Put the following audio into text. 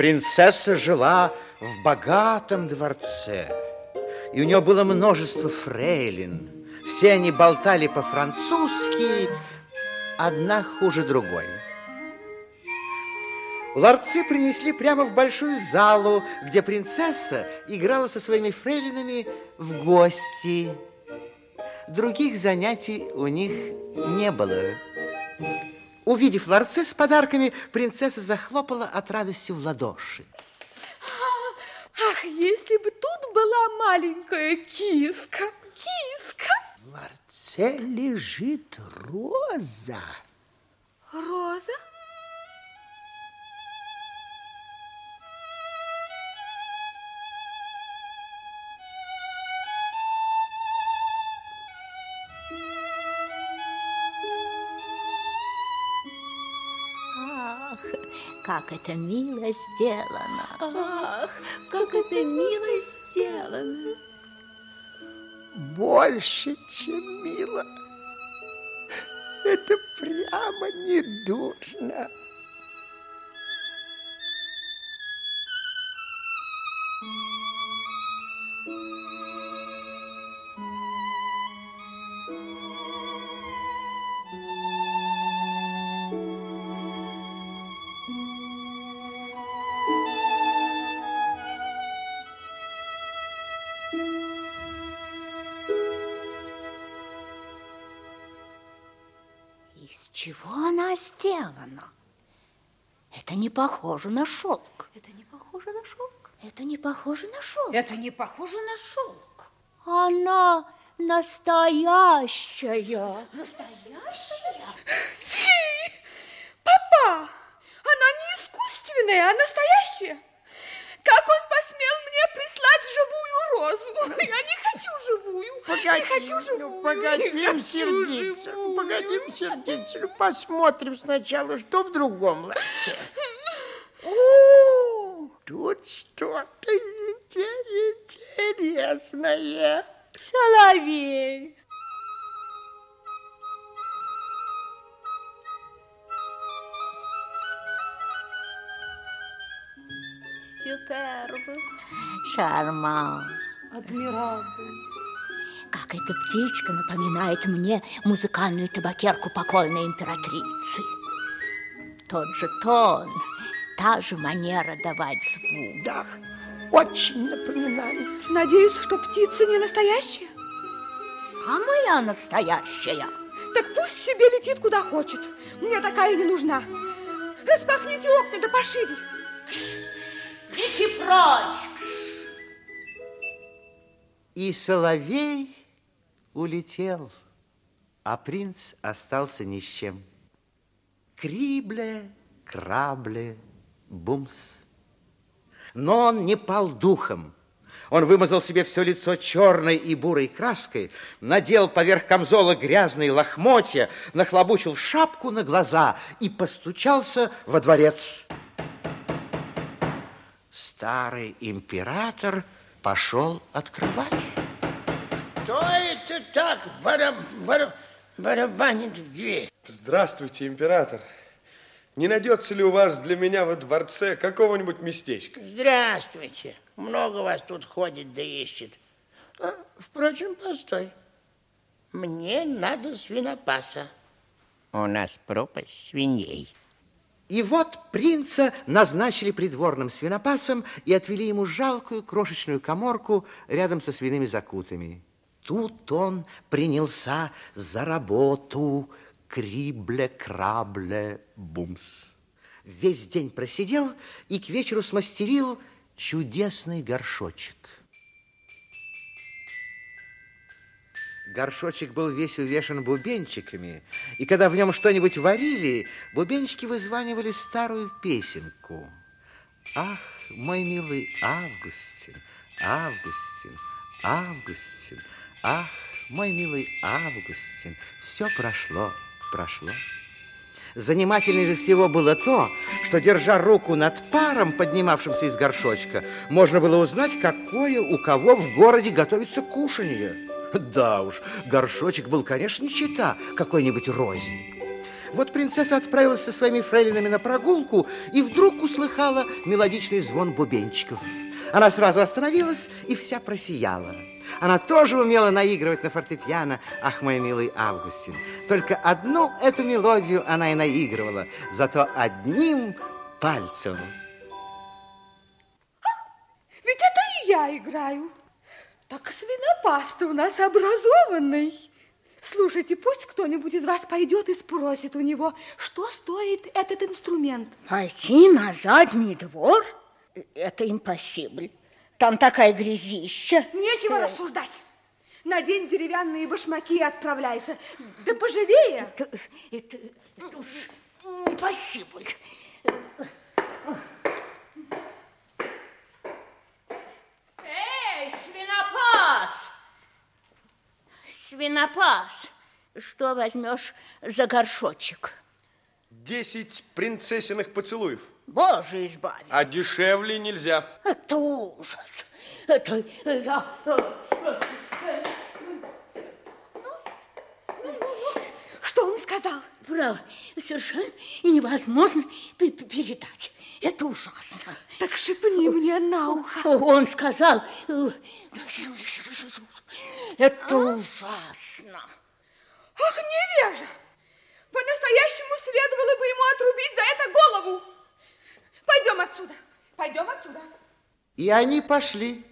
Принцесса жила в богатом дворце, и у нее было множество фрейлин. Все они болтали по-французски, одна хуже другой. Ларцы принесли прямо в большую залу, где принцесса играла со своими фрейлинами в гости. Других занятий у них не было. Увидев ларцы с подарками, принцесса захлопала от радости в ладоши. Ах, если бы тут была маленькая киска, киска. В ларце лежит роза. Роза? Как это мило сделано. Ах, как это мило сделано. Больше, чем мило. Это прямо не дурно. Чего она сделана? Это не похоже на шелк. Это не похоже на шелк. Это не похоже на шелк. Это не похоже на шелк. Она настоящая. Настоящая? Фи! Папа! Она не искусственная, а настоящая. Как он посмел мне прислать живую розу? Я не. Погоди, не хочу ну, живую. Ну, погодим сердиться. Живую. Погодим сердиться. Ну, посмотрим сначала, что в другом ларце. О, тут что-то интересное. Соловей. Суперб. Шарман. Адмирал. Как эта птичка напоминает мне музыкальную табакерку покойной императрицы. Тот же тон, та же манера давать звук. Да, очень напоминает. Надеюсь, что птица не настоящая? Самая настоящая. Так пусть себе летит куда хочет. Мне такая не нужна. Распахните окна да пошире. Лети прочь! И соловей улетел, а принц остался ни с чем. Крибле, крабле, бумс. Но он не пал духом. Он вымазал себе все лицо черной и бурой краской, надел поверх камзола грязные лохмотья, нахлобучил шапку на глаза и постучался во дворец. Старый император пошел открывать. Кто это так бараб, бараб, барабанит в дверь? Здравствуйте, император. Не найдется ли у вас для меня во дворце какого-нибудь местечка? Здравствуйте. Много вас тут ходит да ищет. А, впрочем, постой. Мне надо свинопаса. У нас пропасть свиней. И вот принца назначили придворным свинопасом и отвели ему жалкую крошечную коморку рядом со свиными закутами. Тут он принялся за работу крибле-крабле-бумс. Весь день просидел и к вечеру смастерил чудесный горшочек. Горшочек был весь увешан бубенчиками, и когда в нем что-нибудь варили, бубенчики вызванивали старую песенку. Ах, мой милый Августин, Августин, Августин, ах, мой милый Августин, все прошло, прошло. Занимательнее же всего было то, что, держа руку над паром, поднимавшимся из горшочка, можно было узнать, какое у кого в городе готовится кушанье. Да уж, горшочек был, конечно, не чита какой-нибудь розе. Вот принцесса отправилась со своими фрейлинами на прогулку и вдруг услыхала мелодичный звон бубенчиков. Она сразу остановилась и вся просияла. Она тоже умела наигрывать на фортепиано, ах, мой милый Августин. Только одну эту мелодию она и наигрывала, зато одним пальцем. Ведь это и я играю. Так свинопаста у нас образованный. Слушайте, пусть кто-нибудь из вас пойдет и спросит у него, что стоит этот инструмент. Пойти на задний двор? Это импосибль. Там такая грязища. Нечего рассуждать. Надень деревянные башмаки и отправляйся. Да поживее. Это, это, это уж импосибль. Эй, свинопас! Свинопас, что возьмешь за горшочек? Десять принцессиных поцелуев. Боже, избави. А дешевле нельзя. Это ужас. Это... Я... Что он сказал? Право, совершенно невозможно пе- пе- передать. Это ужасно. Так шепни мне на ухо. Он сказал, э, это ужасно. Ах, невежа! По-настоящему следовало бы ему отрубить за это голову. Пойдем отсюда. Пойдем отсюда. И они пошли.